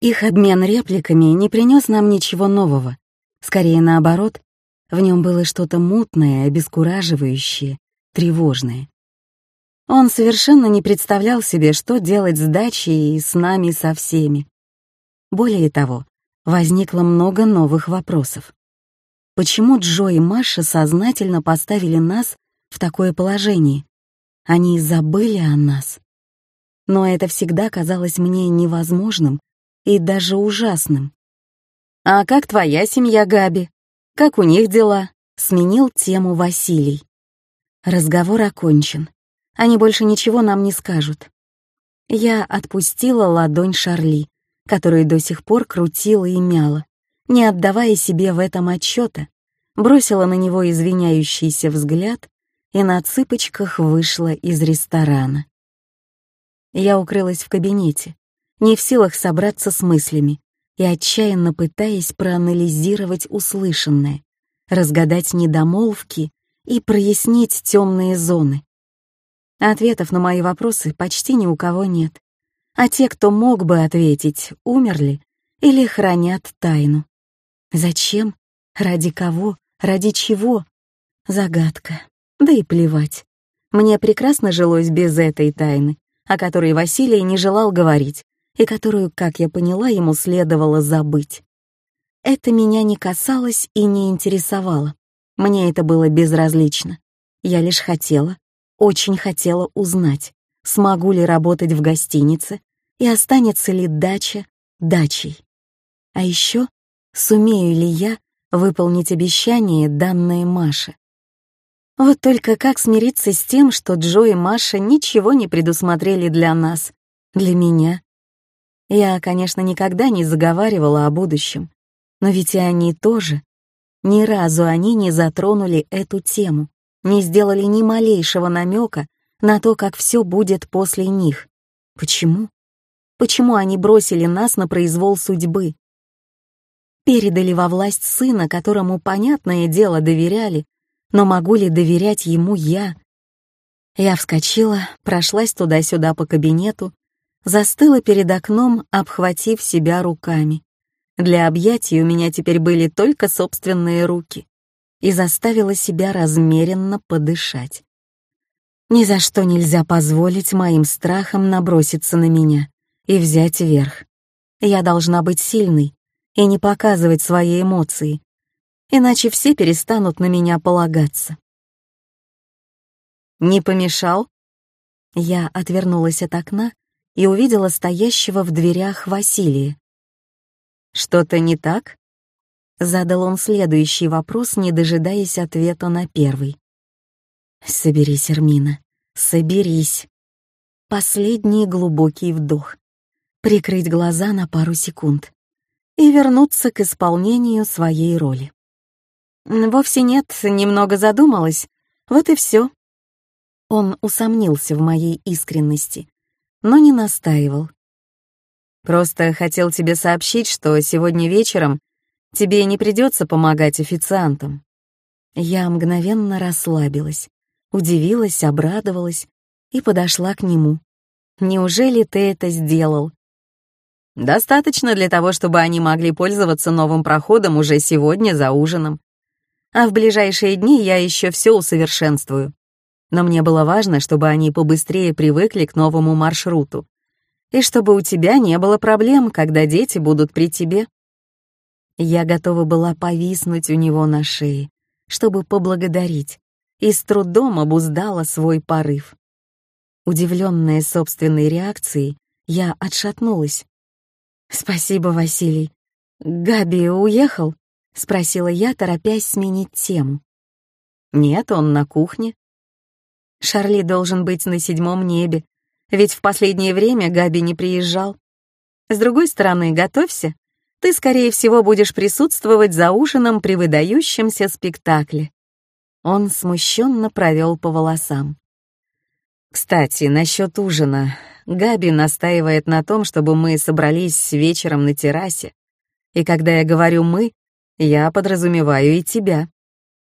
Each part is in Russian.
Их обмен репликами не принес нам ничего нового. Скорее наоборот, в нем было что-то мутное, обескураживающее, тревожное. Он совершенно не представлял себе, что делать с дачей и с нами со всеми. Более того, возникло много новых вопросов. Почему Джо и Маша сознательно поставили нас в такое положение? Они забыли о нас. Но это всегда казалось мне невозможным и даже ужасным. «А как твоя семья, Габи? Как у них дела?» — сменил тему Василий. Разговор окончен. Они больше ничего нам не скажут. Я отпустила ладонь Шарли, которую до сих пор крутила и мяла, не отдавая себе в этом отчета, бросила на него извиняющийся взгляд и на цыпочках вышла из ресторана. Я укрылась в кабинете, не в силах собраться с мыслями и отчаянно пытаясь проанализировать услышанное, разгадать недомолвки и прояснить темные зоны. Ответов на мои вопросы почти ни у кого нет, а те, кто мог бы ответить, умерли или хранят тайну. Зачем? Ради кого? Ради чего? Загадка. Да и плевать. Мне прекрасно жилось без этой тайны, о которой Василий не желал говорить и которую, как я поняла, ему следовало забыть. Это меня не касалось и не интересовало. Мне это было безразлично. Я лишь хотела, очень хотела узнать, смогу ли работать в гостинице и останется ли дача дачей. А еще, сумею ли я выполнить обещание, данное Маше. Вот только как смириться с тем, что Джо и Маша ничего не предусмотрели для нас, для меня? Я, конечно, никогда не заговаривала о будущем, но ведь и они тоже. Ни разу они не затронули эту тему, не сделали ни малейшего намека на то, как все будет после них. Почему? Почему они бросили нас на произвол судьбы? Передали во власть сына, которому, понятное дело, доверяли, но могу ли доверять ему я? Я вскочила, прошлась туда-сюда по кабинету, застыла перед окном, обхватив себя руками. Для объятий у меня теперь были только собственные руки и заставила себя размеренно подышать. Ни за что нельзя позволить моим страхам наброситься на меня и взять верх. Я должна быть сильной и не показывать свои эмоции, иначе все перестанут на меня полагаться. «Не помешал?» Я отвернулась от окна и увидела стоящего в дверях Василия. «Что-то не так?» Задал он следующий вопрос, не дожидаясь ответа на первый. «Соберись, Эрмина, соберись». Последний глубокий вдох. Прикрыть глаза на пару секунд и вернуться к исполнению своей роли. Вовсе нет, немного задумалась. Вот и все. Он усомнился в моей искренности, но не настаивал. Просто хотел тебе сообщить, что сегодня вечером Тебе не придется помогать официантам». Я мгновенно расслабилась, удивилась, обрадовалась и подошла к нему. «Неужели ты это сделал?» «Достаточно для того, чтобы они могли пользоваться новым проходом уже сегодня за ужином. А в ближайшие дни я еще все усовершенствую. Но мне было важно, чтобы они побыстрее привыкли к новому маршруту. И чтобы у тебя не было проблем, когда дети будут при тебе. Я готова была повиснуть у него на шее, чтобы поблагодарить, и с трудом обуздала свой порыв. Удивленная собственной реакцией, я отшатнулась. «Спасибо, Василий. Габи уехал?» — спросила я, торопясь сменить тему. «Нет, он на кухне». Шарли должен быть на седьмом небе, ведь в последнее время Габи не приезжал. С другой стороны, готовься, ты, скорее всего, будешь присутствовать за ужином при выдающемся спектакле». Он смущенно провел по волосам. «Кстати, насчет ужина. Габи настаивает на том, чтобы мы собрались вечером на террасе. И когда я говорю «мы», я подразумеваю и тебя.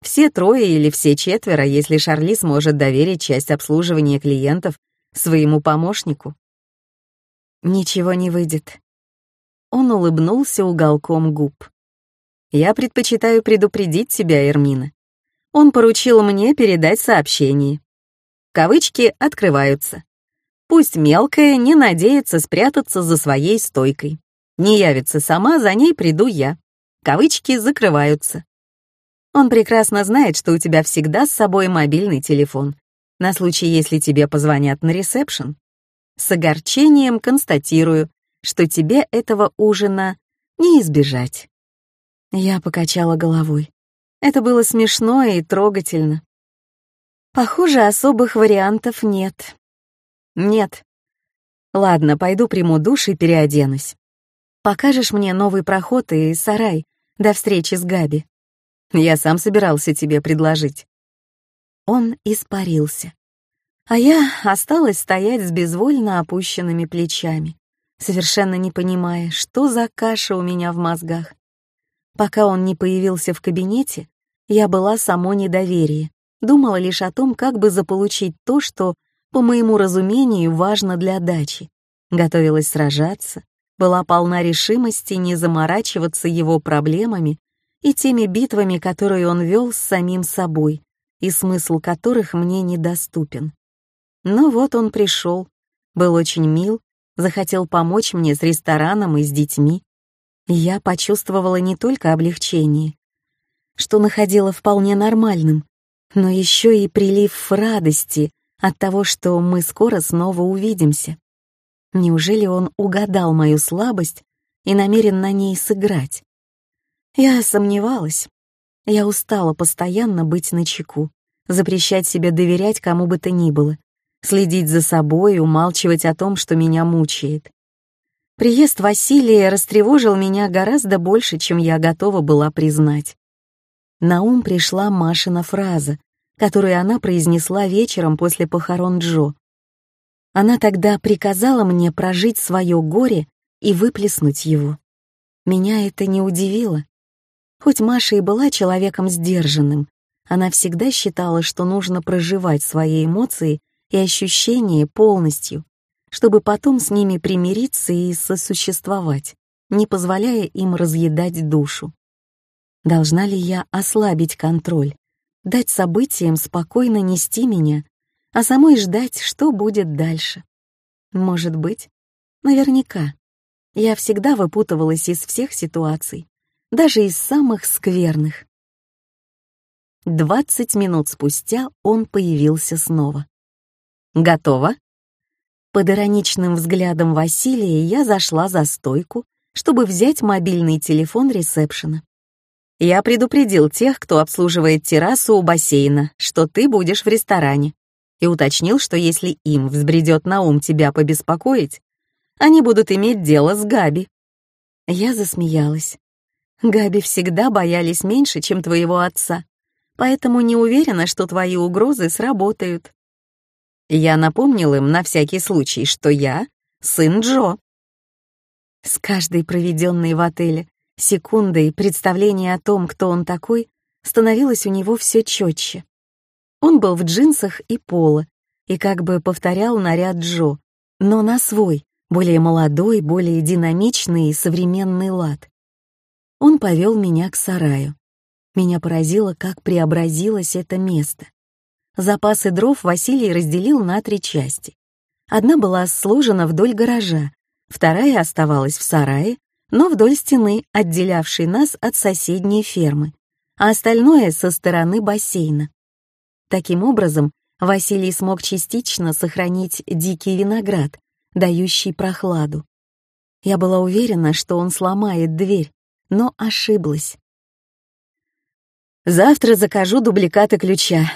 Все трое или все четверо, если Шарли сможет доверить часть обслуживания клиентов своему помощнику. Ничего не выйдет. он улыбнулся уголком губ. «Я предпочитаю предупредить тебя, Эрмина. Он поручил мне передать сообщение. Кавычки открываются. Пусть мелкая не надеется спрятаться за своей стойкой. Не явится сама, за ней приду я. Кавычки закрываются. Он прекрасно знает, что у тебя всегда с собой мобильный телефон, на случай, если тебе позвонят на ресепшн. С огорчением констатирую, что тебе этого ужина не избежать. Я покачала головой. Это было смешно и трогательно. Похоже, особых вариантов нет. Нет. Ладно, пойду приму душ и переоденусь. Покажешь мне новый проход и сарай до встречи с Габи. Я сам собирался тебе предложить. Он испарился. А я осталась стоять с безвольно опущенными плечами, совершенно не понимая, что за каша у меня в мозгах. Пока он не появился в кабинете, я была само недоверие, думала лишь о том, как бы заполучить то, что, по моему разумению, важно для дачи. Готовилась сражаться, была полна решимости не заморачиваться его проблемами и теми битвами, которые он вел с самим собой, и смысл которых мне недоступен. Но вот он пришел, был очень мил, захотел помочь мне с рестораном и с детьми, я почувствовала не только облегчение, что находила вполне нормальным, но еще и прилив радости от того, что мы скоро снова увидимся. Неужели он угадал мою слабость и намерен на ней сыграть? Я сомневалась. Я устала постоянно быть начеку, запрещать себе доверять кому бы то ни было, следить за собой и умалчивать о том, что меня мучает. Приезд Василия растревожил меня гораздо больше, чем я готова была признать. На ум пришла Машина фраза, которую она произнесла вечером после похорон Джо. Она тогда приказала мне прожить свое горе и выплеснуть его. Меня это не удивило. Хоть Маша и была человеком сдержанным, она всегда считала, что нужно проживать свои эмоции и ощущения полностью, чтобы потом с ними примириться и сосуществовать, не позволяя им разъедать душу. Должна ли я ослабить контроль, дать событиям спокойно нести меня, а самой ждать, что будет дальше? Может быть, наверняка. Я всегда выпутывалась из всех ситуаций, даже из самых скверных. Двадцать минут спустя он появился снова. «Готово?» Под ироничным взглядом Василия я зашла за стойку, чтобы взять мобильный телефон ресепшена. «Я предупредил тех, кто обслуживает террасу у бассейна, что ты будешь в ресторане, и уточнил, что если им взбредет на ум тебя побеспокоить, они будут иметь дело с Габи». Я засмеялась. Габи всегда боялись меньше, чем твоего отца, поэтому не уверена, что твои угрозы сработают. Я напомнил им на всякий случай, что я сын Джо. С каждой проведенной в отеле секундой представление о том, кто он такой, становилось у него все четче. Он был в джинсах и поло, и как бы повторял наряд Джо, но на свой, более молодой, более динамичный и современный лад. Он повел меня к сараю. Меня поразило, как преобразилось это место. Запасы дров Василий разделил на три части. Одна была сложена вдоль гаража, вторая оставалась в сарае, но вдоль стены, отделявшей нас от соседней фермы, а остальное — со стороны бассейна. Таким образом, Василий смог частично сохранить дикий виноград, дающий прохладу. Я была уверена, что он сломает дверь, но ошиблась. «Завтра закажу дубликаты ключа»,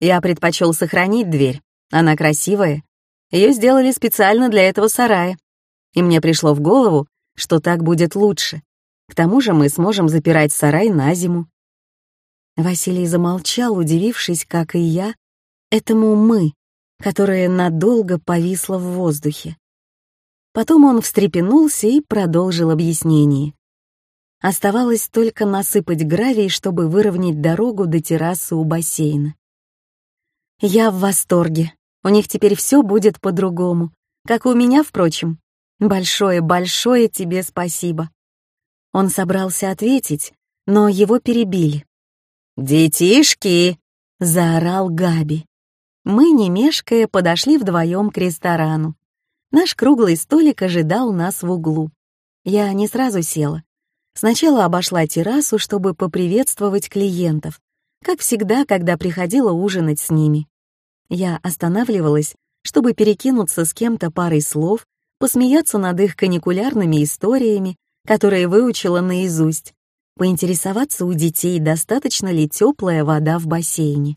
я предпочел сохранить дверь. Она красивая. Ее сделали специально для этого сарая. И мне пришло в голову, что так будет лучше. К тому же мы сможем запирать сарай на зиму. Василий замолчал, удивившись, как и я, этому «мы», которое надолго повисло в воздухе. Потом он встрепенулся и продолжил объяснение. Оставалось только насыпать гравий, чтобы выровнять дорогу до террасы у бассейна. Я в восторге. У них теперь все будет по-другому. Как и у меня, впрочем. Большое-большое тебе спасибо». Он собрался ответить, но его перебили. «Детишки!» — заорал Габи. Мы, не мешкая, подошли вдвоем к ресторану. Наш круглый столик ожидал нас в углу. Я не сразу села. Сначала обошла террасу, чтобы поприветствовать клиентов, как всегда, когда приходила ужинать с ними. Я останавливалась, чтобы перекинуться с кем-то парой слов, посмеяться над их каникулярными историями, которые выучила наизусть, поинтересоваться у детей, достаточно ли теплая вода в бассейне.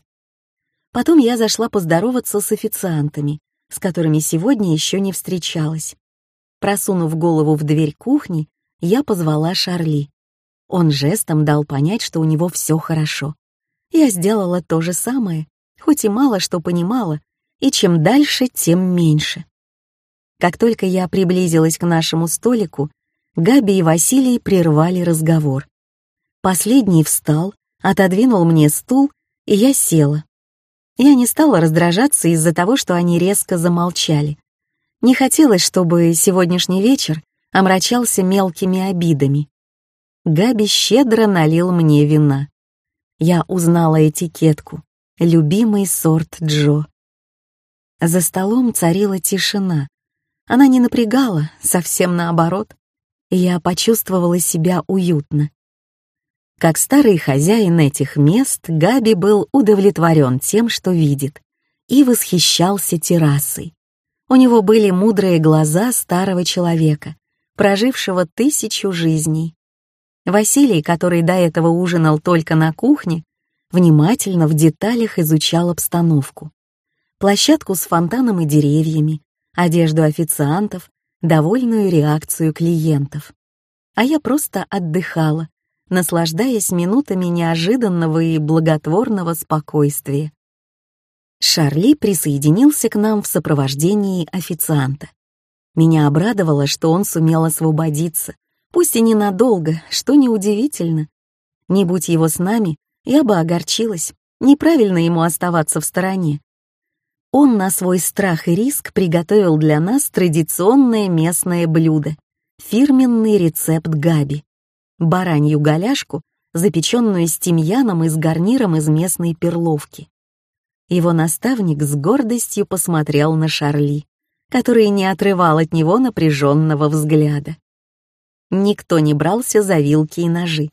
Потом я зашла поздороваться с официантами, с которыми сегодня еще не встречалась. Просунув голову в дверь кухни, я позвала Шарли. Он жестом дал понять, что у него все хорошо. Я сделала то же самое, хоть и мало что понимала, и чем дальше, тем меньше. Как только я приблизилась к нашему столику, Габи и Василий прервали разговор. Последний встал, отодвинул мне стул, и я села. Я не стала раздражаться из-за того, что они резко замолчали. Не хотелось, чтобы сегодняшний вечер омрачался мелкими обидами. Габи щедро налил мне вина. Я узнала этикетку «Любимый сорт Джо». За столом царила тишина. Она не напрягала, совсем наоборот. Я почувствовала себя уютно. Как старый хозяин этих мест, Габи был удовлетворен тем, что видит, и восхищался террасой. У него были мудрые глаза старого человека, прожившего тысячу жизней. Василий, который до этого ужинал только на кухне, внимательно в деталях изучал обстановку. Площадку с фонтаном и деревьями, одежду официантов, довольную реакцию клиентов. А я просто отдыхала, наслаждаясь минутами неожиданного и благотворного спокойствия. Шарли присоединился к нам в сопровождении официанта. Меня обрадовало, что он сумел освободиться, пусть и ненадолго, что неудивительно. Не будь его с нами, я бы огорчилась, неправильно ему оставаться в стороне. Он на свой страх и риск приготовил для нас традиционное местное блюдо — фирменный рецепт габи баранью голяшку, запеченную с тимьяном и с гарниром из местной перловки. Его наставник с гордостью посмотрел на Шарли, который не отрывал от него напряженного взгляда. Никто не брался за вилки и ножи.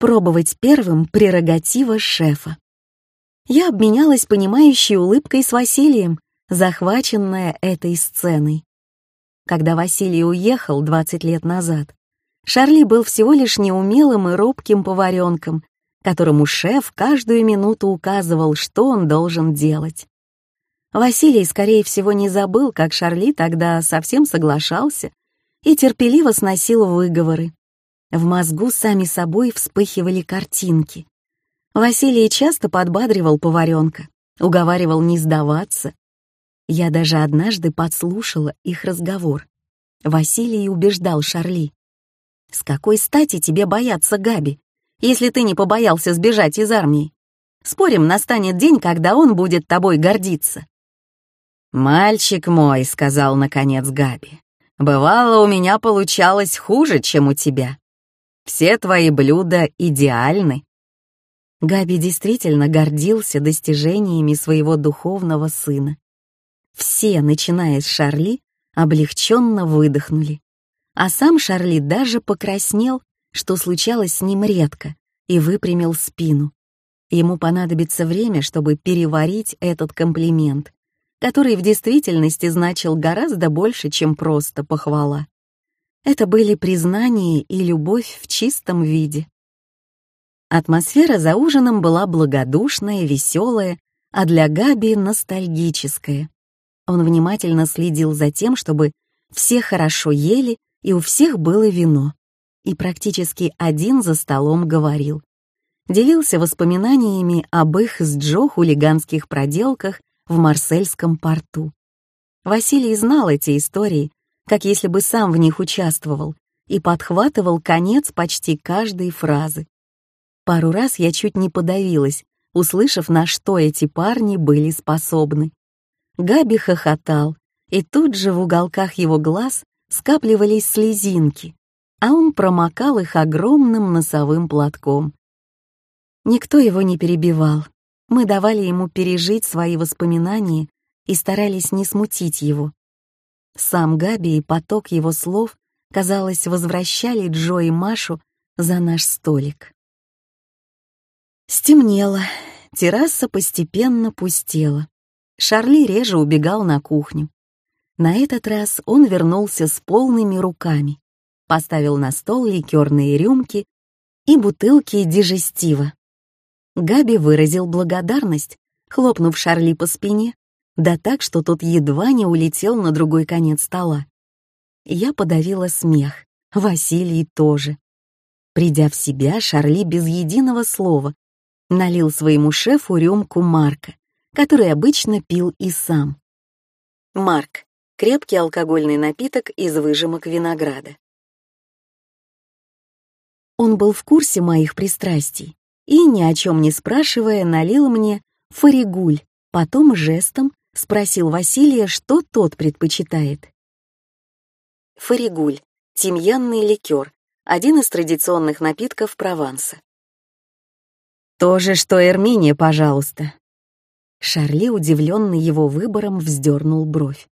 Пробовать первым — прерогатива шефа. Я обменялась понимающей улыбкой с Василием, захваченная этой сценой. Когда Василий уехал 20 лет назад, Шарли был всего лишь неумелым и робким поваренком, которому шеф каждую минуту указывал, что он должен делать. Василий, скорее всего, не забыл, как Шарли тогда совсем соглашался и терпеливо сносил выговоры. В мозгу сами собой вспыхивали картинки. Василий часто подбадривал поваренка, уговаривал не сдаваться. Я даже однажды подслушала их разговор. Василий убеждал Шарли. С какой стати тебе бояться Габи, если ты не побоялся сбежать из армии? Спорим, настанет день, когда он будет тобой гордиться. «Мальчик мой», — сказал наконец Габи, — «бывало, у меня получалось хуже, чем у тебя. Все твои блюда идеальны». Габи действительно гордился достижениями своего духовного сына. Все, начиная с Шарли, облегченно выдохнули. А сам Шарли даже покраснел, что случалось с ним редко, и выпрямил спину. Ему понадобится время, чтобы переварить этот комплимент, который в действительности значил гораздо больше, чем просто похвала. Это были признание и любовь в чистом виде. Атмосфера за ужином была благодушная, веселая, а для Габи — ностальгическая. Он внимательно следил за тем, чтобы все хорошо ели и у всех было вино. И практически один за столом говорил. Делился воспоминаниями об их с Джо хулиганских проделках в Марсельском порту. Василий знал эти истории, как если бы сам в них участвовал, и подхватывал конец почти каждой фразы. Пару раз я чуть не подавилась, услышав, на что эти парни были способны. Габи хохотал, и тут же в уголках его глаз скапливались слезинки, а он промокал их огромным носовым платком. Никто его не перебивал. Мы давали ему пережить свои воспоминания и старались не смутить его. Сам Габи и поток его слов, казалось, возвращали Джо и Машу за наш столик. Стемнело, терраса постепенно пустела. Шарли реже убегал на кухню. На этот раз он вернулся с полными руками, поставил на стол ликерные рюмки и бутылки дижестива. Габи выразил благодарность, хлопнув Шарли по спине, да так, что тот едва не улетел на другой конец стола. Я подавила смех, Василий тоже. Придя в себя, Шарли без единого слова налил своему шефу рюмку Марка, который обычно пил и сам. Марк — крепкий алкогольный напиток из выжимок винограда. Он был в курсе моих пристрастий и, ни о чем не спрашивая, налил мне фаригуль, потом жестом спросил Василия, что тот предпочитает. Фаригуль — тимьянный ликер, один из традиционных напитков Прованса. «То же, что Эрминия, пожалуйста». Шарли, удивленный его выбором, вздернул бровь.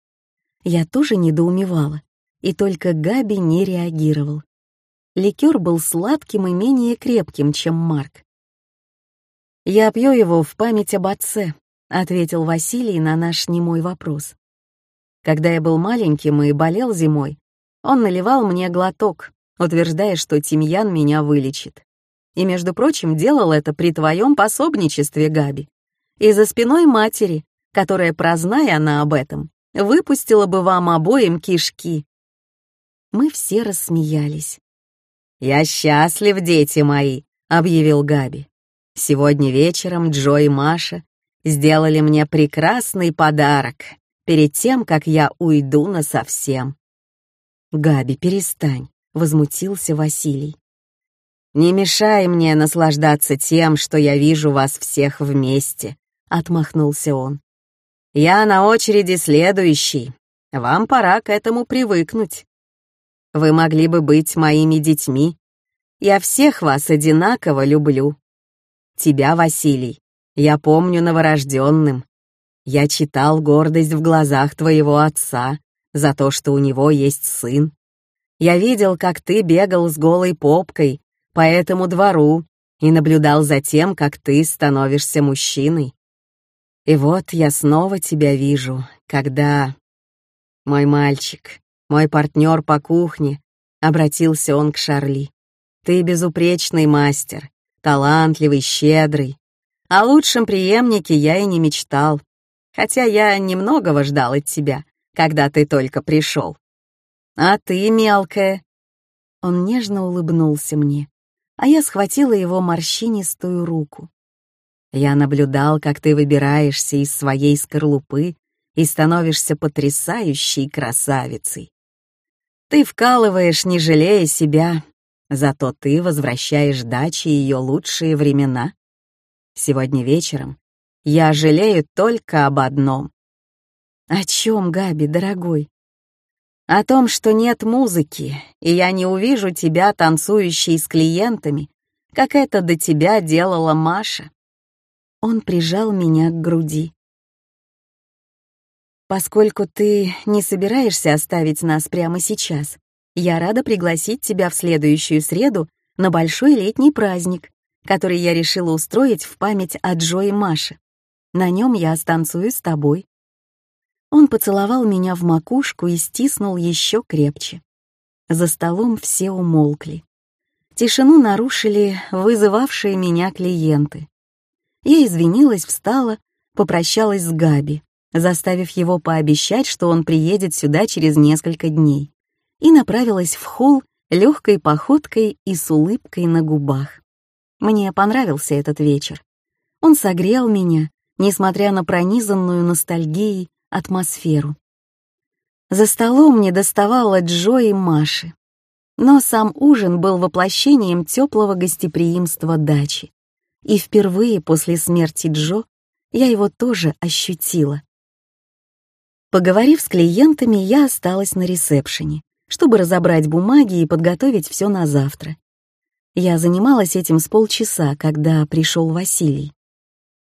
Я тоже недоумевала, и только Габи не реагировал. Ликер был сладким и менее крепким, чем Марк. «Я пью его в память об отце», — ответил Василий на наш немой вопрос. «Когда я был маленьким и болел зимой, он наливал мне глоток, утверждая, что тимьян меня вылечит. И, между прочим, делал это при твоем пособничестве, Габи. И за спиной матери, которая, прозная она об этом, выпустила бы вам обоим кишки». Мы все рассмеялись. «Я счастлив, дети мои», — объявил Габи. «Сегодня вечером Джо и Маша сделали мне прекрасный подарок перед тем, как я уйду насовсем». «Габи, перестань», — возмутился Василий. «Не мешай мне наслаждаться тем, что я вижу вас всех вместе», — отмахнулся он. «Я на очереди следующий. Вам пора к этому привыкнуть. Вы могли бы быть моими детьми. Я всех вас одинаково люблю. Тебя, Василий, я помню новорожденным. Я читал гордость в глазах твоего отца за то, что у него есть сын. Я видел, как ты бегал с голой попкой по этому двору и наблюдал за тем, как ты становишься мужчиной. И вот я снова тебя вижу, когда... Мой мальчик, мой партнер по кухне, обратился он к Шарли. Ты безупречный мастер, талантливый, щедрый. О лучшем преемнике я и не мечтал, хотя я немногого ждал от тебя, когда ты только пришел. А ты, мелкая. Он нежно улыбнулся мне, а я схватила его морщинистую руку. Я наблюдал, как ты выбираешься из своей скорлупы и становишься потрясающей красавицей. Ты вкалываешь, не жалея себя, зато ты возвращаешь даче ее лучшие времена. Сегодня вечером я жалею только об одном. О чем, Габи, дорогой? О том, что нет музыки, и я не увижу тебя, танцующей с клиентами, как это до тебя делала Маша. Он прижал меня к груди. Поскольку ты не собираешься оставить нас прямо сейчас, я рада пригласить тебя в следующую среду на большой летний праздник, который я решила устроить в память о Джо и Маше. На нем я станцую с тобой. Он поцеловал меня в макушку и стиснул еще крепче. За столом все умолкли. Тишину нарушили вызывавшие меня клиенты. Я извинилась, встала, попрощалась с Габи заставив его пообещать, что он приедет сюда через несколько дней, и направилась в холл легкой походкой и с улыбкой на губах. Мне понравился этот вечер. Он согрел меня, несмотря на пронизанную ностальгией атмосферу. За столом не доставало Джо и Маши, но сам ужин был воплощением теплого гостеприимства дачи, и впервые после смерти Джо я его тоже ощутила. Поговорив с клиентами, я осталась на ресепшене, чтобы разобрать бумаги и подготовить все на завтра. Я занималась этим с полчаса, когда пришел Василий.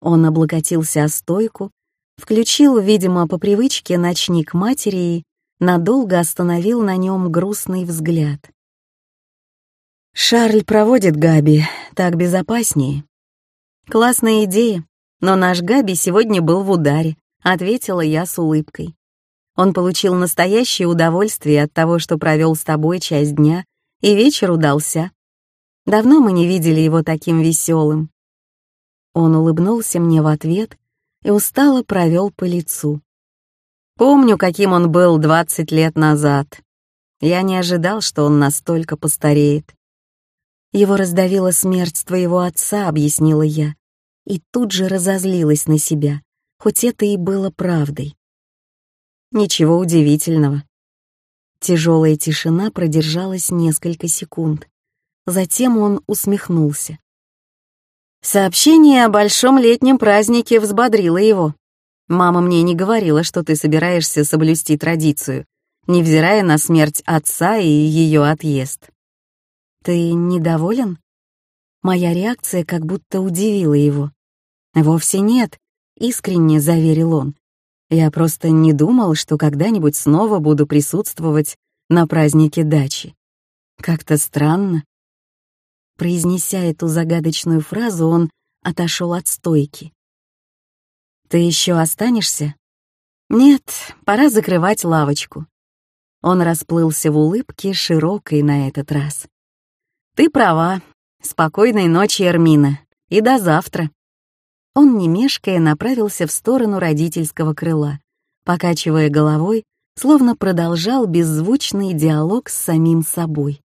Он облокотился о стойку, включил, видимо, по привычке ночник матери и надолго остановил на нем грустный взгляд. «Шарль проводит Габи, так безопаснее». «Классная идея, но наш Габи сегодня был в ударе», — ответила я с улыбкой. «Он получил настоящее удовольствие от того, что провел с тобой часть дня, и вечер удался. Давно мы не видели его таким веселым. Он улыбнулся мне в ответ и устало провел по лицу. Помню, каким он был 20 лет назад. Я не ожидал, что он настолько постареет. Его раздавила смерть твоего отца, объяснила я, и тут же разозлилась на себя, хоть это и было правдой. Ничего удивительного. Тяжелая тишина продержалась несколько секунд. Затем он усмехнулся. Сообщение о большом летнем празднике взбодрило его. «Мама мне не говорила, что ты собираешься соблюсти традицию, невзирая на смерть отца и ее отъезд». «Ты недоволен?» Моя реакция как будто удивила его. «Вовсе нет», — искренне заверил он. «Я просто не думал, что когда-нибудь снова буду присутствовать на празднике дачи. Как-то странно. Произнеся эту загадочную фразу, он отошел от стойки. «Ты еще останешься?» «Нет, пора закрывать лавочку». Он расплылся в улыбке, широкой на этот раз. «Ты права. Спокойной ночи, Эрмина. И до завтра». Он, не мешкая, направился в сторону родительского крыла, покачивая головой, словно продолжал беззвучный диалог с самим собой.